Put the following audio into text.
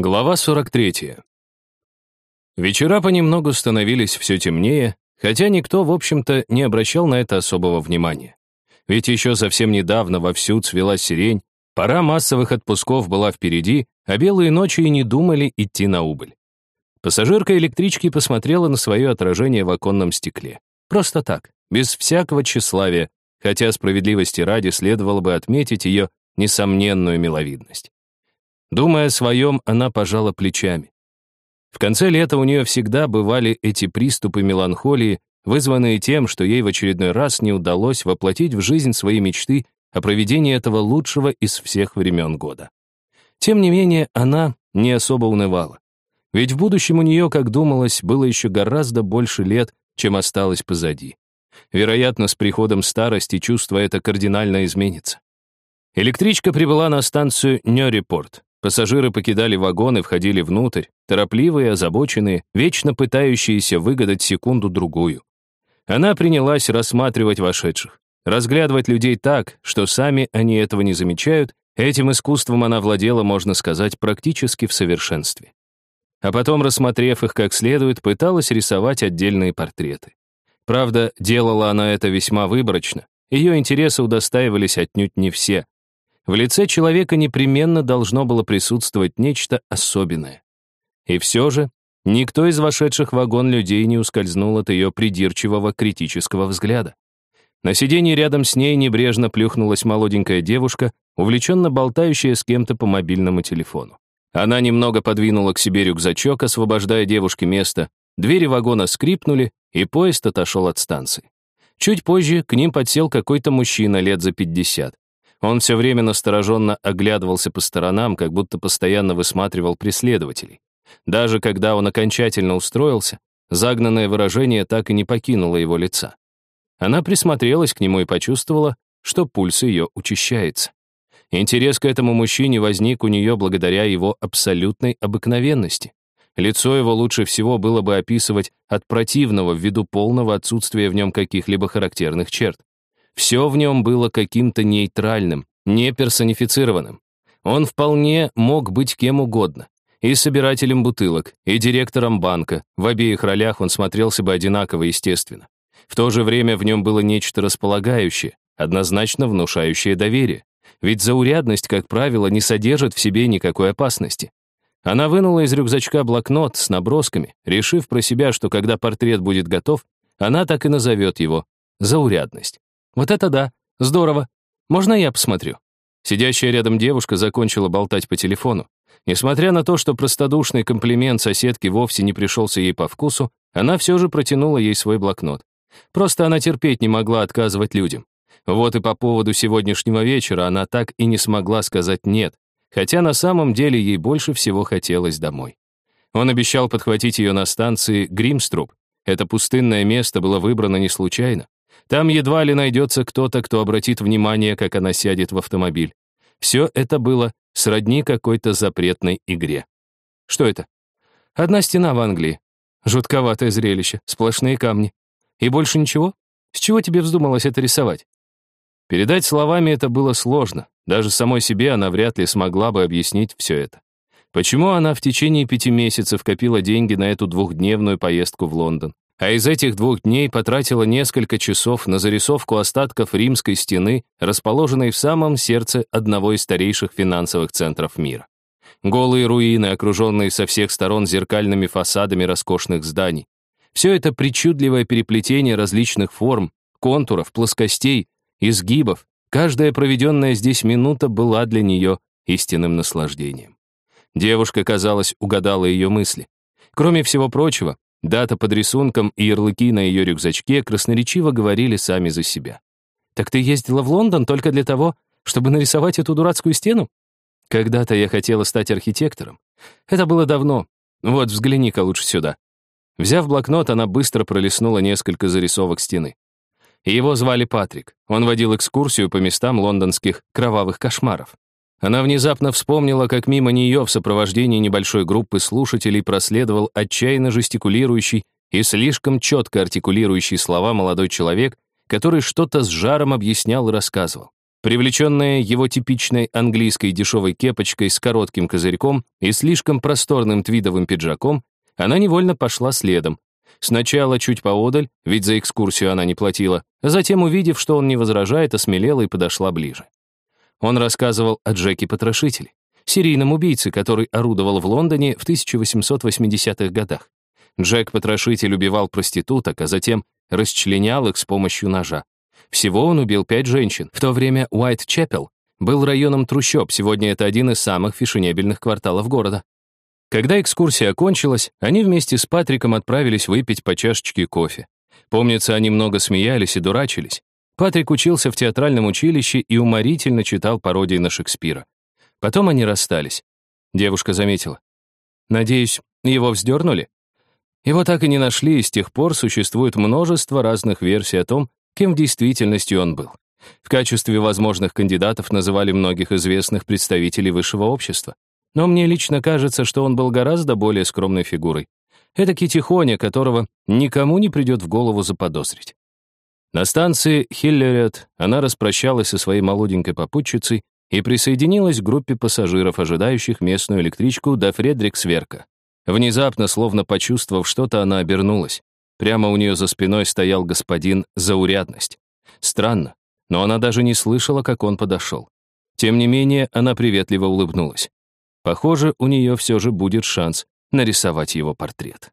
Глава 43. Вечера понемногу становились все темнее, хотя никто, в общем-то, не обращал на это особого внимания. Ведь еще совсем недавно вовсю цвела сирень, пора массовых отпусков была впереди, а белые ночи и не думали идти на убыль. Пассажирка электрички посмотрела на свое отражение в оконном стекле. Просто так, без всякого тщеславия, хотя справедливости ради следовало бы отметить ее несомненную миловидность. Думая о своем, она пожала плечами. В конце лета у нее всегда бывали эти приступы меланхолии, вызванные тем, что ей в очередной раз не удалось воплотить в жизнь свои мечты о проведении этого лучшего из всех времен года. Тем не менее, она не особо унывала. Ведь в будущем у нее, как думалось, было еще гораздо больше лет, чем осталось позади. Вероятно, с приходом старости чувство это кардинально изменится. Электричка прибыла на станцию Нёрепорт. Пассажиры покидали вагон и входили внутрь, торопливые, озабоченные, вечно пытающиеся выгадать секунду-другую. Она принялась рассматривать вошедших, разглядывать людей так, что сами они этого не замечают, этим искусством она владела, можно сказать, практически в совершенстве. А потом, рассмотрев их как следует, пыталась рисовать отдельные портреты. Правда, делала она это весьма выборочно, ее интересы удостаивались отнюдь не все, в лице человека непременно должно было присутствовать нечто особенное. И все же никто из вошедших в вагон людей не ускользнул от ее придирчивого критического взгляда. На сиденье рядом с ней небрежно плюхнулась молоденькая девушка, увлеченно болтающая с кем-то по мобильному телефону. Она немного подвинула к себе рюкзачок, освобождая девушке место. Двери вагона скрипнули, и поезд отошел от станции. Чуть позже к ним подсел какой-то мужчина лет за пятьдесят. Он все время настороженно оглядывался по сторонам, как будто постоянно высматривал преследователей. Даже когда он окончательно устроился, загнанное выражение так и не покинуло его лица. Она присмотрелась к нему и почувствовала, что пульс ее учащается. Интерес к этому мужчине возник у нее благодаря его абсолютной обыкновенности. Лицо его лучше всего было бы описывать от противного ввиду полного отсутствия в нем каких-либо характерных черт. Все в нем было каким-то нейтральным, не персонифицированным. Он вполне мог быть кем угодно. И собирателем бутылок, и директором банка. В обеих ролях он смотрелся бы одинаково естественно. В то же время в нем было нечто располагающее, однозначно внушающее доверие. Ведь заурядность, как правило, не содержит в себе никакой опасности. Она вынула из рюкзачка блокнот с набросками, решив про себя, что когда портрет будет готов, она так и назовет его «заурядность». Вот это да, здорово. Можно я посмотрю? Сидящая рядом девушка закончила болтать по телефону. Несмотря на то, что простодушный комплимент соседки вовсе не пришелся ей по вкусу, она все же протянула ей свой блокнот. Просто она терпеть не могла отказывать людям. Вот и по поводу сегодняшнего вечера она так и не смогла сказать «нет», хотя на самом деле ей больше всего хотелось домой. Он обещал подхватить ее на станции Гримструб. Это пустынное место было выбрано не случайно. Там едва ли найдется кто-то, кто обратит внимание, как она сядет в автомобиль. Все это было сродни какой-то запретной игре. Что это? Одна стена в Англии. Жутковатое зрелище, сплошные камни. И больше ничего? С чего тебе вздумалось это рисовать? Передать словами это было сложно. Даже самой себе она вряд ли смогла бы объяснить все это. Почему она в течение пяти месяцев копила деньги на эту двухдневную поездку в Лондон? А из этих двух дней потратила несколько часов на зарисовку остатков римской стены, расположенной в самом сердце одного из старейших финансовых центров мира. Голые руины, окруженные со всех сторон зеркальными фасадами роскошных зданий. Все это причудливое переплетение различных форм, контуров, плоскостей, изгибов. Каждая проведенная здесь минута была для нее истинным наслаждением. Девушка, казалось, угадала ее мысли. Кроме всего прочего, Дата под рисунком и ярлыки на ее рюкзачке красноречиво говорили сами за себя. «Так ты ездила в Лондон только для того, чтобы нарисовать эту дурацкую стену?» «Когда-то я хотела стать архитектором. Это было давно. Вот, взгляни-ка лучше сюда». Взяв блокнот, она быстро пролистнула несколько зарисовок стены. Его звали Патрик. Он водил экскурсию по местам лондонских кровавых кошмаров. Она внезапно вспомнила, как мимо нее в сопровождении небольшой группы слушателей проследовал отчаянно жестикулирующий и слишком четко артикулирующий слова молодой человек, который что-то с жаром объяснял и рассказывал. Привлеченная его типичной английской дешевой кепочкой с коротким козырьком и слишком просторным твидовым пиджаком, она невольно пошла следом. Сначала чуть поодаль, ведь за экскурсию она не платила, затем, увидев, что он не возражает, осмелела и подошла ближе. Он рассказывал о Джеке Потрошителе, серийном убийце, который орудовал в Лондоне в 1880-х годах. Джек Потрошитель убивал проституток, а затем расчленял их с помощью ножа. Всего он убил пять женщин. В то время Уайт-Чепел был районом трущоб, сегодня это один из самых фешенебельных кварталов города. Когда экскурсия окончилась, они вместе с Патриком отправились выпить по чашечке кофе. Помнится, они много смеялись и дурачились. Патрик учился в театральном училище и уморительно читал пародии на Шекспира. Потом они расстались. Девушка заметила. «Надеюсь, его вздернули?» Его так и не нашли, и с тех пор существует множество разных версий о том, кем в действительности он был. В качестве возможных кандидатов называли многих известных представителей высшего общества. Но мне лично кажется, что он был гораздо более скромной фигурой. Это Тихоня, которого никому не придет в голову заподозрить. На станции Хиллерет она распрощалась со своей молоденькой попутчицей и присоединилась к группе пассажиров, ожидающих местную электричку до Фредриксверка. Внезапно, словно почувствовав что-то, она обернулась. Прямо у нее за спиной стоял господин Заурядность. Странно, но она даже не слышала, как он подошел. Тем не менее, она приветливо улыбнулась. Похоже, у нее все же будет шанс нарисовать его портрет.